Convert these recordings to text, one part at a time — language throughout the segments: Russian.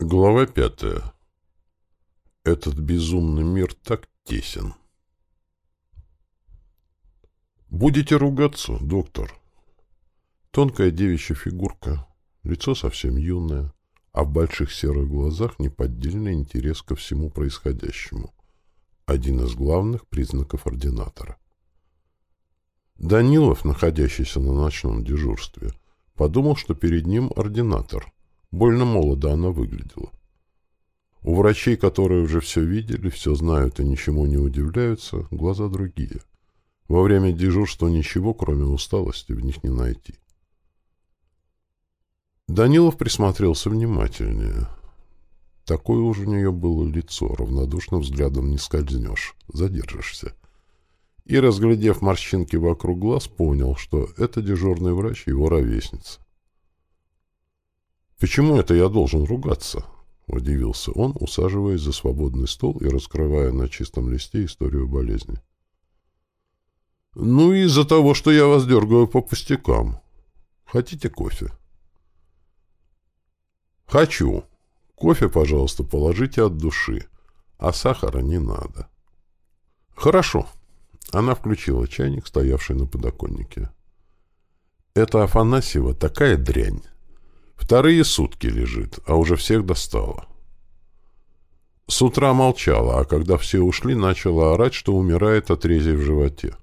Глава пятая. Этот безумный мир так тесен. Будете ругаться, доктор. Тонкая девичья фигурка, лицо совсем юное, а в больших серых глазах неподдельный интерес ко всему происходящему. Один из главных признаков ординатора. Данилов, находящийся на ночном дежурстве, подумал, что перед ним ординатор — Больно молодо она выглядела. У врачей, которые уже все видели, все знают и ничему не удивляются, глаза другие. Во время дежурства ничего, кроме усталости, в них не найти. Данилов присмотрелся внимательнее. Такое уж у нее было лицо, равнодушным взглядом не скользнешь, задержишься. И, разглядев морщинки вокруг глаз, понял, что это дежурный врач его ровесница. «Почему это я должен ругаться?» — удивился он, усаживаясь за свободный стол и раскрывая на чистом листе историю болезни. «Ну, из-за того, что я вас дергаю по пустякам. Хотите кофе?» «Хочу. Кофе, пожалуйста, положите от души, а сахара не надо». «Хорошо». Она включила чайник, стоявший на подоконнике. «Это Афанасьева такая дрянь. Вторые сутки лежит, а уже всех достала. С утра молчала, а когда все ушли, начала орать, что умирает от рези в животе.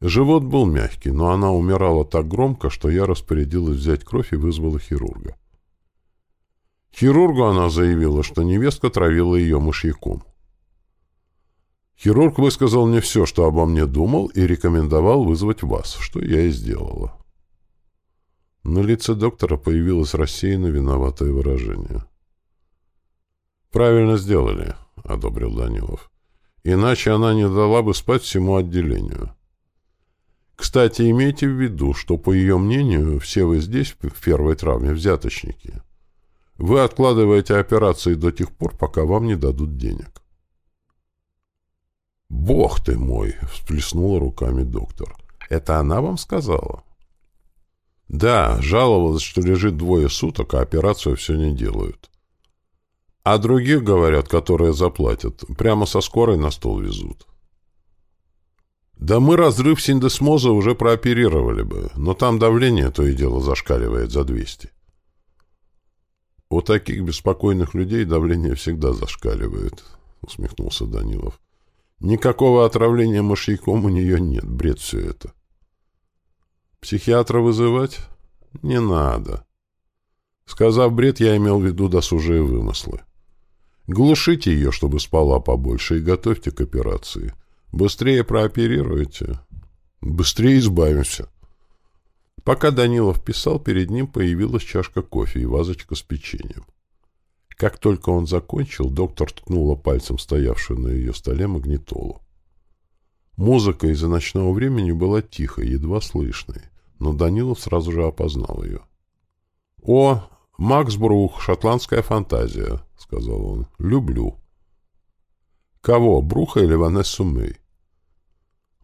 Живот был мягкий, но она умирала так громко, что я распорядилась взять кровь и вызвала хирурга. Хирургу она заявила, что невестка травила ее мышьяком. Хирург высказал мне все, что обо мне думал, и рекомендовал вызвать вас, что я и сделала. На лице доктора появилось рассеянно виноватое выражение. «Правильно сделали», — одобрил Данилов. «Иначе она не дала бы спать всему отделению». Кстати, имейте в виду, что, по ее мнению, все вы здесь, в первой травме, взяточники. Вы откладываете операции до тех пор, пока вам не дадут денег. «Бог ты мой!» — всплеснула руками доктор. «Это она вам сказала?» Да, жаловалась, что лежит двое суток, а операцию все не делают. А других, говорят, которые заплатят, прямо со скорой на стол везут. Да мы разрыв синдесмоза уже прооперировали бы, но там давление то и дело зашкаливает за 200. У таких беспокойных людей давление всегда зашкаливает, усмехнулся Данилов. Никакого отравления мышьяком у нее нет, бред все это. Психиатра вызывать? Не надо. Сказав бред, я имел в виду досужие вымыслы. Глушите ее, чтобы спала побольше, и готовьте к операции. Быстрее прооперируйте. Быстрее избавимся. Пока Данилов писал, перед ним появилась чашка кофе и вазочка с печеньем. Как только он закончил, доктор ткнула пальцем стоявшую на ее столе магнитолу. Музыка из-за ночного времени была тихой, едва слышной но Данилов сразу же опознал ее. «О, Макс Брух, шотландская фантазия», — сказал он. «Люблю». «Кого, Бруха или Ванессу Мэй?»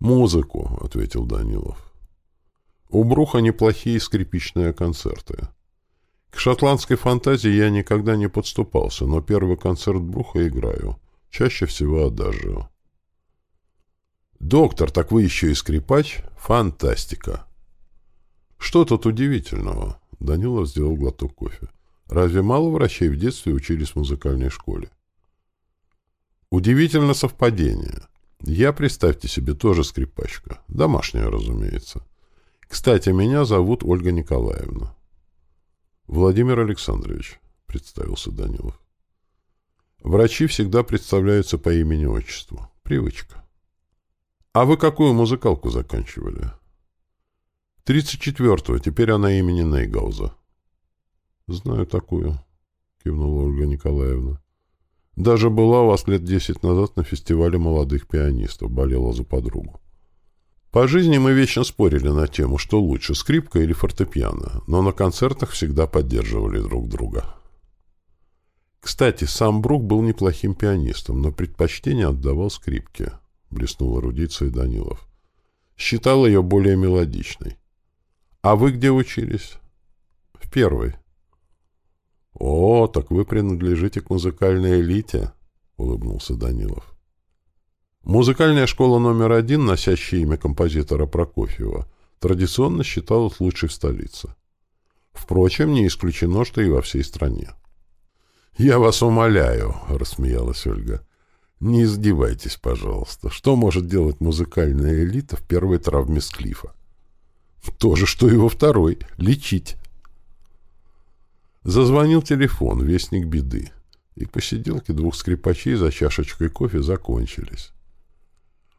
«Музыку», — ответил Данилов. «У Бруха неплохие скрипичные концерты. К шотландской фантазии я никогда не подступался, но первый концерт Бруха играю. Чаще всего адажио». «Доктор, так вы еще и скрипач? Фантастика!» Что тут удивительного? Данилов сделал глоток кофе. Разве мало врачей в детстве учились в музыкальной школе? Удивительно совпадение. Я, представьте себе, тоже скрипачка. Домашняя, разумеется. Кстати, меня зовут Ольга Николаевна. Владимир Александрович, представился Данилов. Врачи всегда представляются по имени-отчеству. Привычка. А вы какую музыкалку заканчивали? «Тридцать четвертого. Теперь она имени Нейгауза». «Знаю такую», — кивнула Ольга Николаевна. «Даже была у вас лет десять назад на фестивале молодых пианистов, болела за подругу. По жизни мы вечно спорили на тему, что лучше, скрипка или фортепиано, но на концертах всегда поддерживали друг друга». Кстати, сам Брук был неплохим пианистом, но предпочтение отдавал скрипке, — блеснул эрудицией Данилов. Считал ее более мелодичной. А вы где учились? В первой. О, так вы принадлежите к музыкальной элите, улыбнулся Данилов. Музыкальная школа номер один, носящая имя композитора Прокофьева, традиционно считалась лучшей в столице. Впрочем, не исключено, что и во всей стране. «Я вас умоляю», — рассмеялась Ольга, — «не издевайтесь, пожалуйста. Что может делать музыкальная элита в первой травме Склифа?» «То же, что и во второй. Лечить». Зазвонил телефон, вестник беды, и посиделки двух скрипачей за чашечкой кофе закончились.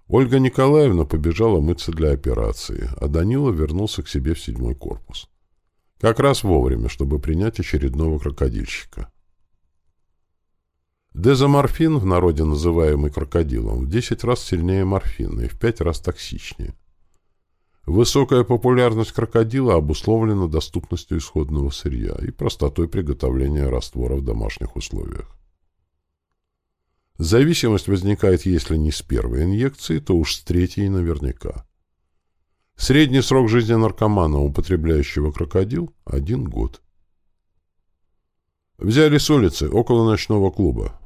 Ольга Николаевна побежала мыться для операции, а Данила вернулся к себе в седьмой корпус. Как раз вовремя, чтобы принять очередного крокодильщика. Дезоморфин, в народе называемый крокодилом, в 10 раз сильнее морфина и в 5 раз токсичнее. Высокая популярность крокодила обусловлена доступностью исходного сырья и простотой приготовления раствора в домашних условиях. Зависимость возникает, если не с первой инъекции, то уж с третьей наверняка. Средний срок жизни наркомана, употребляющего крокодил – один год. Взяли с улицы, около ночного клуба.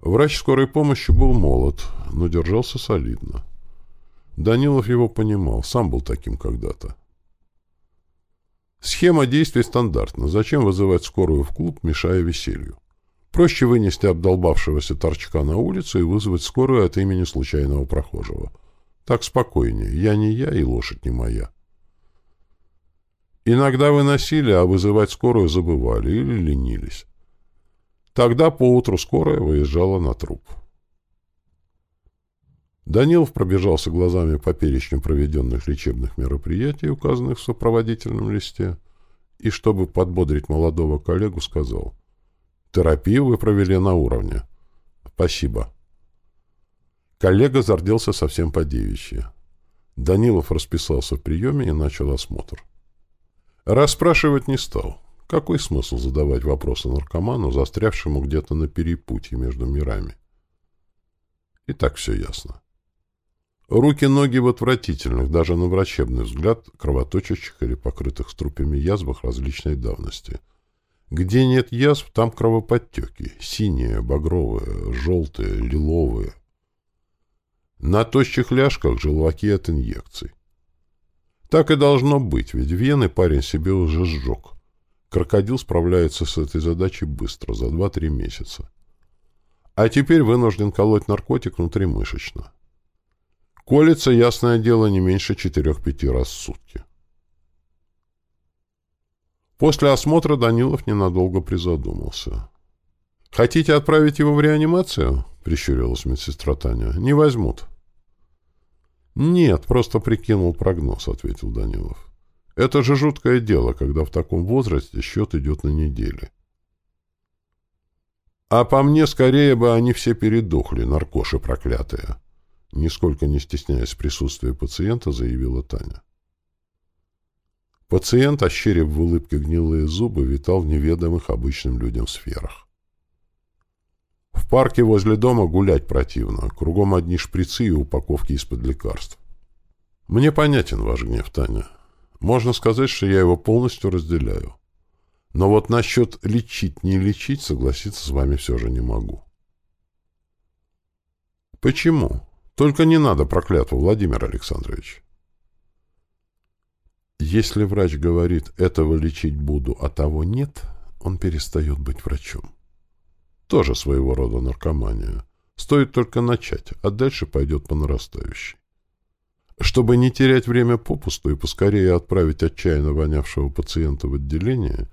Врач скорой помощи был молод, но держался солидно. Данилов его понимал, сам был таким когда-то. Схема действий стандартна. Зачем вызывать скорую в клуб, мешая веселью? Проще вынести обдолбавшегося торчка на улицу и вызвать скорую от имени случайного прохожего. Так спокойнее. Я не я, и лошадь не моя. Иногда выносили, а вызывать скорую забывали или ленились. Тогда поутру скорая выезжала на труп. Данилов пробежался глазами по перечню проведенных лечебных мероприятий, указанных в сопроводительном листе, и, чтобы подбодрить молодого коллегу, сказал «Терапию вы провели на уровне. Спасибо». Коллега зарделся совсем по девичьи. Данилов расписался в приеме и начал осмотр. Расспрашивать не стал. Какой смысл задавать вопросы наркоману, застрявшему где-то на перепутье между мирами? И так все ясно. Руки-ноги в отвратительных, даже на врачебный взгляд, кровоточащих или покрытых струпями язвах различной давности. Где нет язв, там кровоподтеки. Синие, багровые, желтые, лиловые. На тощих ляжках желваки от инъекций. Так и должно быть, ведь вены парень себе уже сжег. Крокодил справляется с этой задачей быстро, за 2-3 месяца. А теперь вынужден колоть наркотик внутримышечно. Колется, ясное дело, не меньше 4-5 раз в сутки. После осмотра Данилов ненадолго призадумался. «Хотите отправить его в реанимацию?» — прищурилась медсестра Таня. «Не возьмут». «Нет, просто прикинул прогноз», — ответил Данилов. «Это же жуткое дело, когда в таком возрасте счет идет на недели». «А по мне, скорее бы они все передохли, наркоши проклятые», — нисколько не стесняясь присутствия пациента, заявила Таня. Пациент, ощерив в улыбке гнилые зубы, витал в неведомых обычным людям сферах. В парке возле дома гулять противно. Кругом одни шприцы и упаковки из-под лекарств. Мне понятен ваш гнев, Таня. Можно сказать, что я его полностью разделяю. Но вот насчет лечить, не лечить, согласиться с вами все же не могу. Почему? Только не надо проклятву, Владимир Александрович. Если врач говорит «этого лечить буду, а того нет», он перестает быть врачом. Тоже своего рода наркомания. Стоит только начать, а дальше пойдет по нарастающей. Чтобы не терять время попусту и поскорее отправить отчаянно вонявшего пациента в отделение,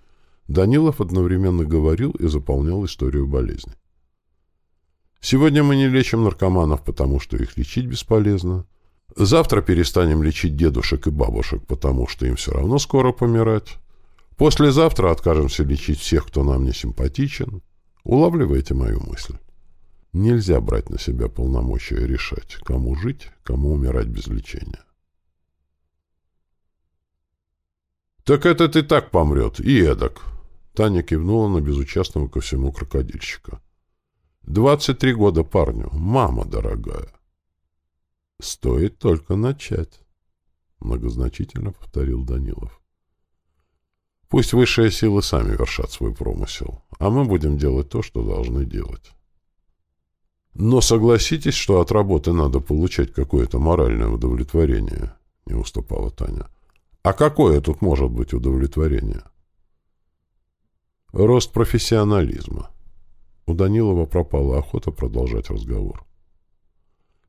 Данилов одновременно говорил и заполнял историю болезни. Сегодня мы не лечим наркоманов, потому что их лечить бесполезно. Завтра перестанем лечить дедушек и бабушек, потому что им все равно скоро помирать. Послезавтра откажемся лечить всех, кто нам не симпатичен. Улавливаете мою мысль? Нельзя брать на себя полномочия решать, кому жить, кому умирать без лечения. «Так этот и так помрет, и эдак!» Таня кивнула на безучастного ко всему крокодильщика. «Двадцать три года парню, мама дорогая!» «Стоит только начать», — многозначительно повторил Данилов. Пусть высшие силы сами вершат свой промысел, а мы будем делать то, что должны делать. Но согласитесь, что от работы надо получать какое-то моральное удовлетворение, не уступала Таня. А какое тут может быть удовлетворение? Рост профессионализма. У Данилова пропала охота продолжать разговор.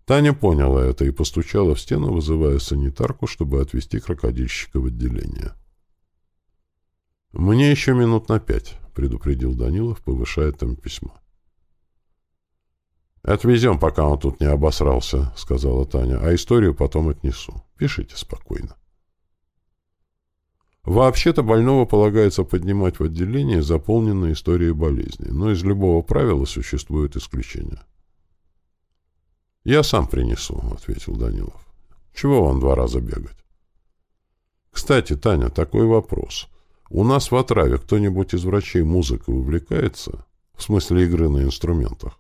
Таня поняла это и постучала в стену, вызывая санитарку, чтобы отвезти крокодильщика в отделение. «Мне еще минут на пять», — предупредил Данилов, повышая там письма. «Отвезем, пока он тут не обосрался», — сказала Таня, — «а историю потом отнесу. Пишите спокойно». Вообще-то больного полагается поднимать в отделение, заполненное историей болезни, но из любого правила существует исключение. «Я сам принесу», — ответил Данилов. «Чего вам два раза бегать?» «Кстати, Таня, такой вопрос. У нас в отраве кто-нибудь из врачей музыкой увлекается? В смысле игры на инструментах?»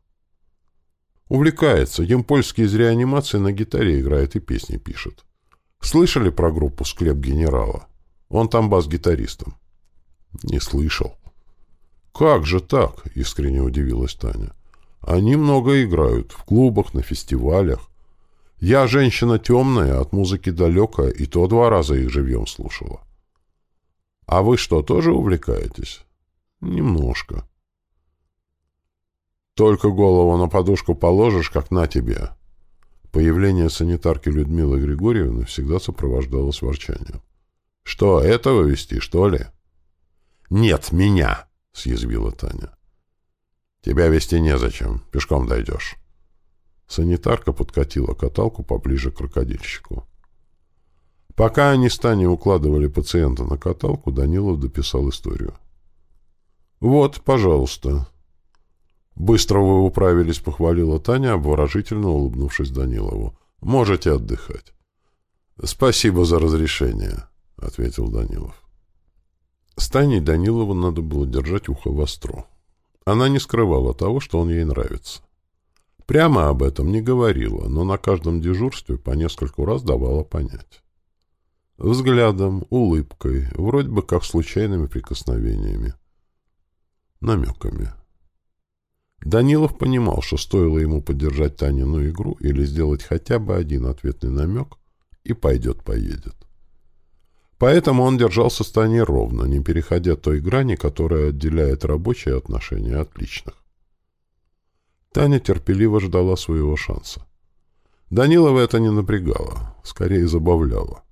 «Увлекается. Емпольский из реанимации на гитаре играет и песни пишет. Слышали про группу «Склеп генерала»?» Он там бас-гитаристом. Не слышал. Как же так? Искренне удивилась Таня. Они много играют. В клубах, на фестивалях. Я женщина темная, от музыки далекая, и то два раза их живьем слушала. А вы что, тоже увлекаетесь? Немножко. Только голову на подушку положишь, как на тебе. Появление санитарки Людмилы Григорьевны всегда сопровождалось ворчанием. Что, этого вести, что ли? Нет, меня, съязвила Таня. Тебя вести незачем, пешком дойдешь. Санитарка подкатила каталку поближе к крокодильщику. Пока они с Таней укладывали пациента на каталку, Данилов дописал историю. «Вот, пожалуйста». «Быстро вы управились», — похвалила Таня, обворожительно улыбнувшись Данилову. «Можете отдыхать». «Спасибо за разрешение». — ответил Данилов. С Таней Данилову надо было держать ухо востро. Она не скрывала того, что он ей нравится. Прямо об этом не говорила, но на каждом дежурстве по нескольку раз давала понять. Взглядом, улыбкой, вроде бы как случайными прикосновениями. Намеками. Данилов понимал, что стоило ему поддержать Танину игру или сделать хотя бы один ответный намек, и пойдет-поедет. Поэтому он держал состояние ровно, не переходя той грани, которая отделяет рабочие отношения от личных. Таня терпеливо ждала своего шанса. Данилова это не напрягало, скорее забавляло.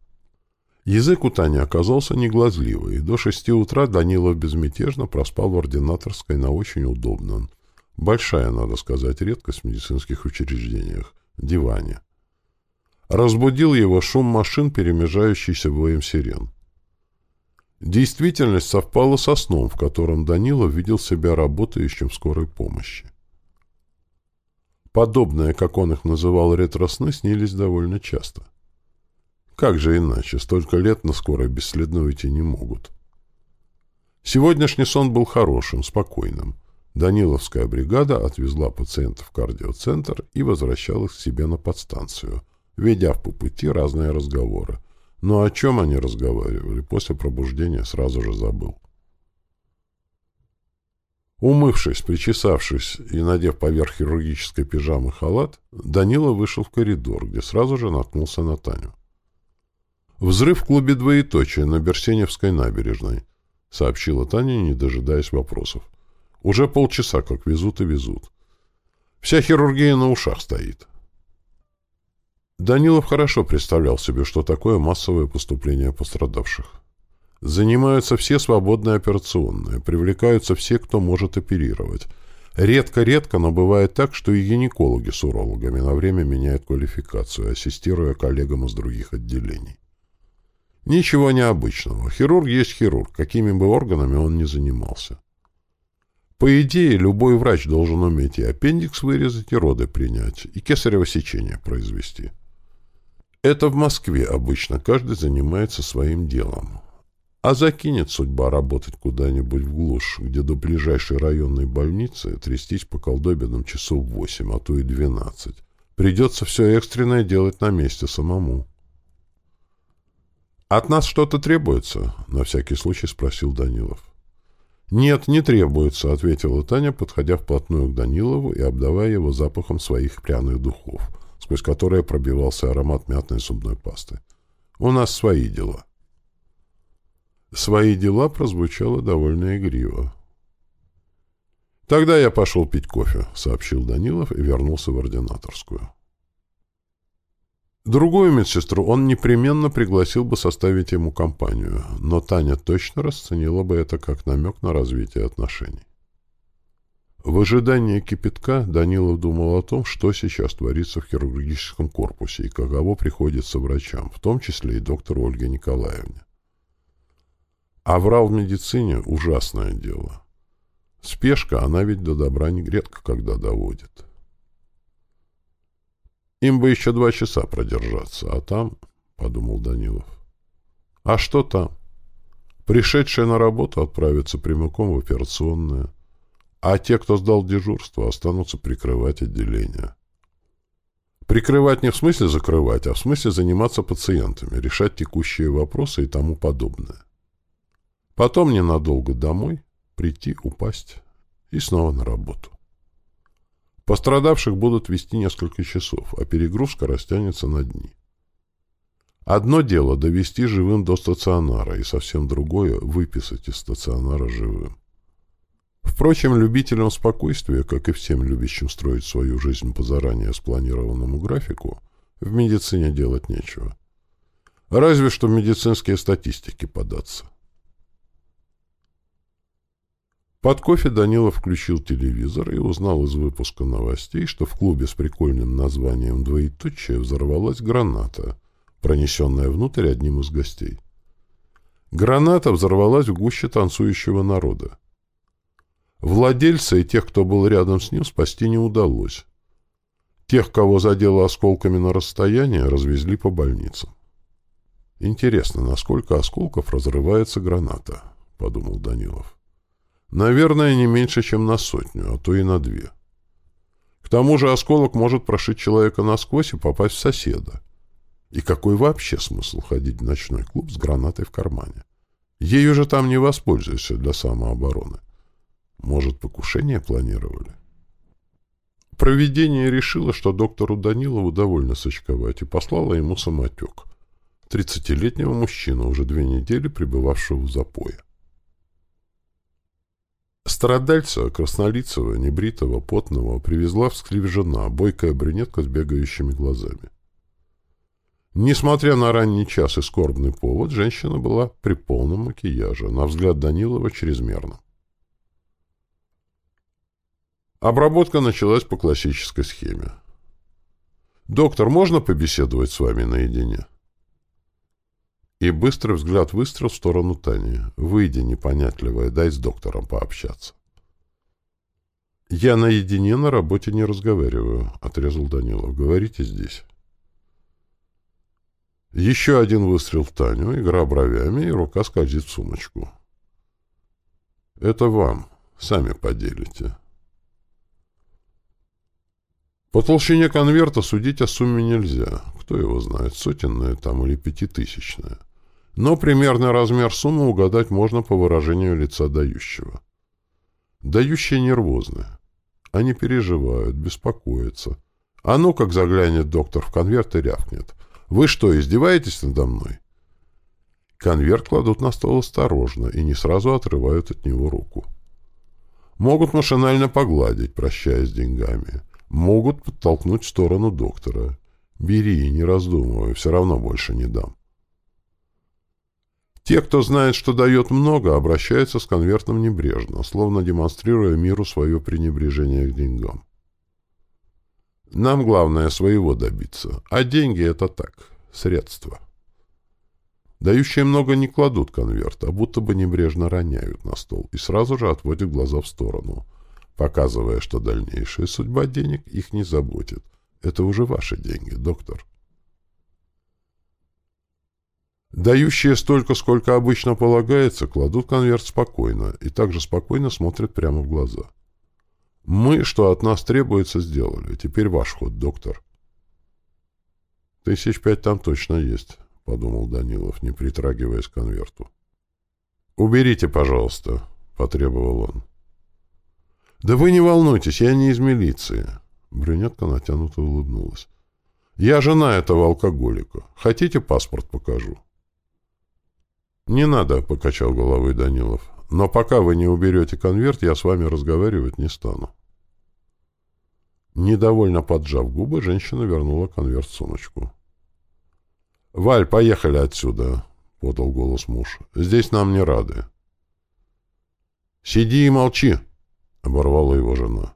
Язык у Тани оказался неглазливый, и до шести утра Данилов безмятежно проспал в ординаторской на очень удобном, большая, надо сказать, редкость в медицинских учреждениях, диване. Разбудил его шум машин, перемежающийся воем сирен. Действительность совпала со сном, в котором Данилов видел себя работающим в скорой помощи. Подобные, как он их называл, ретро-сны, снились довольно часто. Как же иначе, столько лет на скорой бесследно уйти не могут. Сегодняшний сон был хорошим, спокойным. Даниловская бригада отвезла пациентов в кардиоцентр и возвращалась к себе на подстанцию – ведя по пути разные разговоры. Но о чем они разговаривали, после пробуждения сразу же забыл. Умывшись, причесавшись и надев поверх хирургической пижамы халат, Данила вышел в коридор, где сразу же наткнулся на Таню. «Взрыв в клубе двоеточие на Берсеневской набережной», — сообщила Таня, не дожидаясь вопросов. «Уже полчаса как везут и везут. Вся хирургия на ушах стоит. Данилов хорошо представлял себе, что такое массовое поступление пострадавших. Занимаются все свободные операционные, привлекаются все, кто может оперировать. Редко-редко, но бывает так, что и гинекологи с урологами на время меняют квалификацию, ассистируя коллегам из других отделений. Ничего необычного. Хирург есть хирург, какими бы органами он ни занимался. По идее, любой врач должен уметь и аппендикс вырезать, и роды принять, и кесарево сечение произвести. Это в Москве обычно каждый занимается своим делом. А закинет судьба работать куда-нибудь в глушь, где до ближайшей районной больницы трястись по колдобинам часов восемь, а то и двенадцать. Придется все экстренное делать на месте самому. «От нас что-то требуется?» — на всякий случай спросил Данилов. «Нет, не требуется», — ответила Таня, подходя вплотную к Данилову и обдавая его запахом своих пряных духов, сквозь которые пробивался аромат мятной зубной пасты. «У нас свои дела». «Свои дела» прозвучало довольно игриво. «Тогда я пошел пить кофе», — сообщил Данилов и вернулся в ординаторскую. Другую медсестру он непременно пригласил бы составить ему компанию, но Таня точно расценила бы это как намек на развитие отношений. В ожидании кипятка Данилов думал о том, что сейчас творится в хирургическом корпусе и каково приходится врачам, в том числе и доктору Ольге Николаевне. Аврал в медицине – ужасное дело. Спешка, она ведь до добра не редко когда доводит. Им бы еще два часа продержаться, а там, — подумал Данилов. А что там? Пришедшие на работу отправятся прямиком в операционное, а те, кто сдал дежурство, останутся прикрывать отделение. Прикрывать не в смысле закрывать, а в смысле заниматься пациентами, решать текущие вопросы и тому подобное. Потом ненадолго домой, прийти, упасть и снова на работу. Пострадавших будут вести несколько часов, а перегрузка растянется на дни. Одно дело довести живым до стационара, и совсем другое — выписать из стационара живым. Впрочем, любителям спокойствия, как и всем любящим строить свою жизнь по заранее спланированному графику, в медицине делать нечего. Разве что медицинские статистики податься. Под кофе Данилов включил телевизор и узнал из выпуска новостей, что в клубе с прикольным названием «Двоеточие» взорвалась граната, пронесенная внутрь одним из гостей. Граната взорвалась в гуще танцующего народа. Владельца и тех, кто был рядом с ним, спасти не удалось. Тех, кого задело осколками на расстоянии, развезли по больницам. «Интересно, насколько осколков разрывается граната?» — подумал Данилов. Наверное, не меньше, чем на сотню, а то и на две. К тому же осколок может прошить человека насквозь и попасть в соседа. И какой вообще смысл ходить в ночной клуб с гранатой в кармане? Ею же там не воспользуешься для самообороны. Может, покушение планировали? Проведение решило, что доктору Данилову довольно сочковать, и послало ему самотек. Тридцатилетнего мужчину, уже две недели пребывавшего в запое. Страдальца, краснолицего, небритого, потного, привезла в склив жена, бойкая брюнетка с бегающими глазами. Несмотря на ранний час и скорбный повод, женщина была при полном макияже, на взгляд Данилова чрезмерно. Обработка началась по классической схеме. «Доктор, можно побеседовать с вами наедине?» И быстрый взгляд выстрел в сторону Тани. «Выйди, непонятливая, дай с доктором пообщаться». «Я наедине на работе не разговариваю», — отрезал Данилов. «Говорите здесь». Еще один выстрел в Таню, игра бровями, и рука скользит в сумочку. «Это вам. Сами поделите». По толщине конверта судить о сумме нельзя. Кто его знает, сотенная там или пятитысячная. Но примерный размер суммы угадать можно по выражению лица дающего. Дающие нервозные. Они переживают, беспокоятся. А ну, как заглянет доктор в конверт и рявкнет. «Вы что, издеваетесь надо мной?» Конверт кладут на стол осторожно и не сразу отрывают от него руку. Могут машинально погладить, прощаясь с деньгами. Могут подтолкнуть в сторону доктора. «Бери, не раздумывай, все равно больше не дам». Те, кто знает, что дает много, обращаются с конвертом небрежно, словно демонстрируя миру свое пренебрежение к деньгам. Нам главное своего добиться, а деньги — это так, средства. Дающие много не кладут конверт, а будто бы небрежно роняют на стол и сразу же отводят глаза в сторону, показывая, что дальнейшая судьба денег их не заботит. Это уже ваши деньги, доктор. Дающие столько, сколько обычно полагается, кладут конверт спокойно и также спокойно смотрят прямо в глаза. Мы, что от нас требуется, сделали. Теперь ваш ход, доктор. Тысяч пять там точно есть. подумал Данилов, не притрагиваясь к конверту. «Уберите, пожалуйста», — потребовал он. «Да вы не волнуйтесь, я не из милиции». Брюнетка натянуто улыбнулась. «Я жена этого алкоголика. Хотите, паспорт покажу?» «Не надо», — покачал головой Данилов. «Но пока вы не уберете конверт, я с вами разговаривать не стану». Недовольно поджав губы, женщина вернула конверт в сумочку. «Валь, поехали отсюда», — подал голос муж. «Здесь нам не рады». «Сиди и молчи», — оборвала его жена.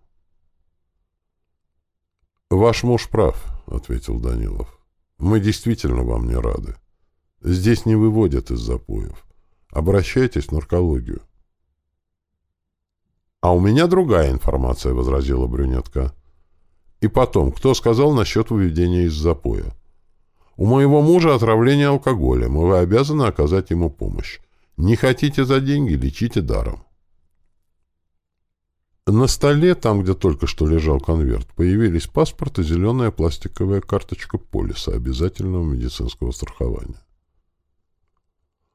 «Ваш муж прав», — ответил Данилов. «Мы действительно вам не рады. Здесь не выводят из запоев. Обращайтесь в наркологию». «А у меня другая информация», — возразила брюнетка. И потом, кто сказал насчет выведения из запоя? У моего мужа отравление алкоголем, и вы обязаны оказать ему помощь. Не хотите за деньги, лечите даром. На столе, там, где только что лежал конверт, появились паспорт и зеленая пластиковая карточка полиса обязательного медицинского страхования.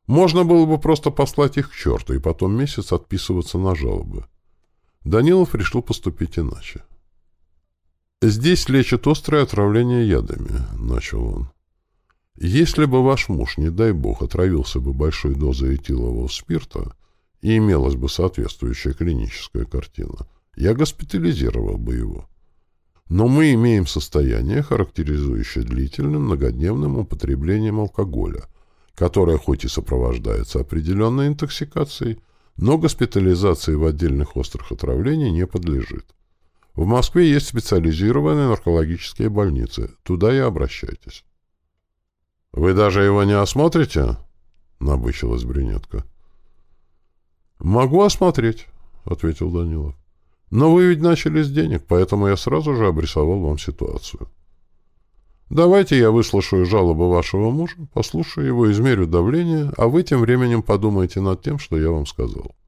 Можно было бы просто послать их к черту и потом месяц отписываться на жалобы. Данилов решил поступить иначе. «Здесь лечат острое отравление ядами», — начал он. «Если бы ваш муж, не дай бог, отравился бы большой дозой этилового спирта и имелась бы соответствующая клиническая картина, я госпитализировал бы его. Но мы имеем состояние, характеризующее длительным многодневным употреблением алкоголя, которое хоть и сопровождается определенной интоксикацией, но госпитализации в отдельных острых отравлений не подлежит. В Москве есть специализированные наркологические больницы. Туда и обращайтесь. — Вы даже его не осмотрите? — набычилась брюнетка. — Могу осмотреть, — ответил Данилов. — Но вы ведь начали с денег, поэтому я сразу же обрисовал вам ситуацию. Давайте я выслушаю жалобу вашего мужа, послушаю его, измерю давление, а вы тем временем подумайте над тем, что я вам сказал. —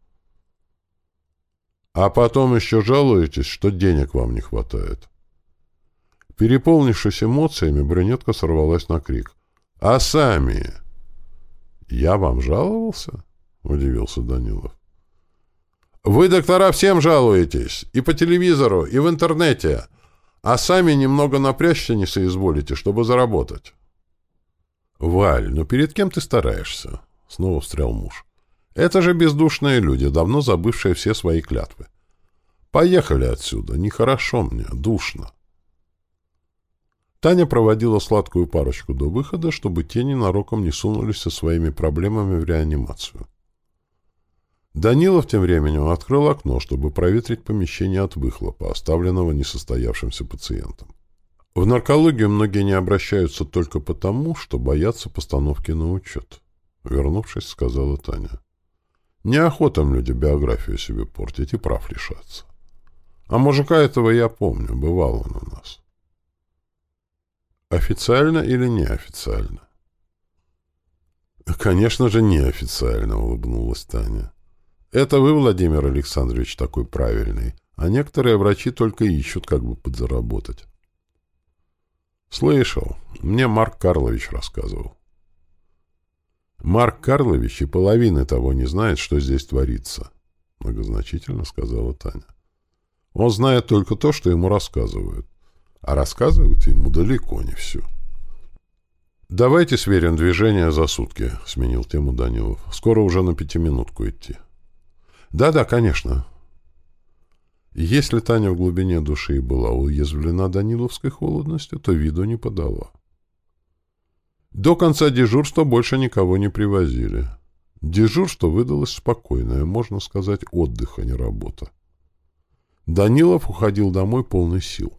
а потом еще жалуетесь, что денег вам не хватает. Переполнившись эмоциями, брюнетка сорвалась на крик. «А сами?» «Я вам жаловался?» — удивился Данилов. «Вы, доктора, всем жалуетесь. И по телевизору, и в интернете. А сами немного напрячься не соизволите, чтобы заработать». «Валь, ну перед кем ты стараешься?» — снова встрял муж. Это же бездушные люди, давно забывшие все свои клятвы. Поехали отсюда, нехорошо мне, душно. Таня проводила сладкую парочку до выхода, чтобы те ненароком не сунулись со своими проблемами в реанимацию. Данилов тем временем открыл окно, чтобы проветрить помещение от выхлопа, оставленного несостоявшимся пациентом. В наркологию многие не обращаются только потому, что боятся постановки на учет. Вернувшись, сказала Таня. Неохотом люди биографию себе портить и прав лишаться. А мужика этого я помню, бывал он у нас. Официально или неофициально? Конечно же, неофициально, улыбнулась Таня. Это вы, Владимир Александрович, такой правильный, а некоторые врачи только ищут, как бы подзаработать. Слышал, мне Марк Карлович рассказывал. Марк Карлович и половины того не знает, что здесь творится, — многозначительно сказала Таня. Он знает только то, что ему рассказывают. А рассказывают ему далеко не все. «Давайте сверим движение за сутки», — сменил тему Данилов. «Скоро уже на пятиминутку идти». «Да-да, конечно». Если Таня в глубине души была уязвлена Даниловской холодностью, то виду не подала. До конца дежурства больше никого не привозили. Дежурство выдалось спокойное, можно сказать, отдых, а не работа. Данилов уходил домой полный сил.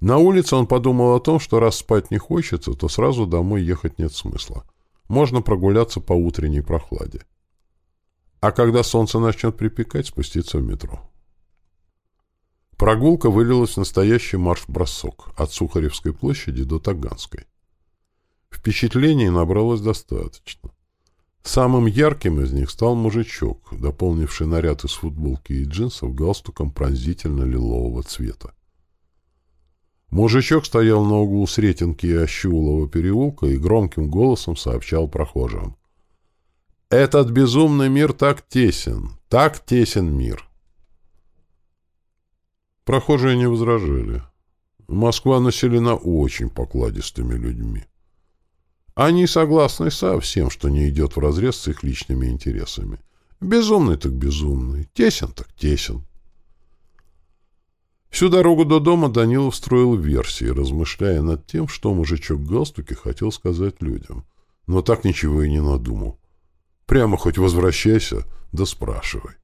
На улице он подумал о том, что раз спать не хочется, то сразу домой ехать нет смысла. Можно прогуляться по утренней прохладе. А когда солнце начнет припекать, спуститься в метро. Прогулка вылилась в настоящий марш-бросок от Сухаревской площади до Таганской. Впечатлений набралось достаточно. Самым ярким из них стал мужичок, дополнивший наряд из футболки и джинсов галстуком пронзительно-лилового цвета. Мужичок стоял на углу Сретенки и Ощулова переулка и громким голосом сообщал прохожим. «Этот безумный мир так тесен, так тесен мир!» Прохожие не возражали. Москва населена очень покладистыми людьми. Они согласны со всем, что не идет вразрез с их личными интересами. Безумный так безумный, тесен так тесен. Всю дорогу до дома Данилов строил версии, размышляя над тем, что мужичок в галстуке хотел сказать людям. Но так ничего и не надумал. Прямо хоть возвращайся, да спрашивай.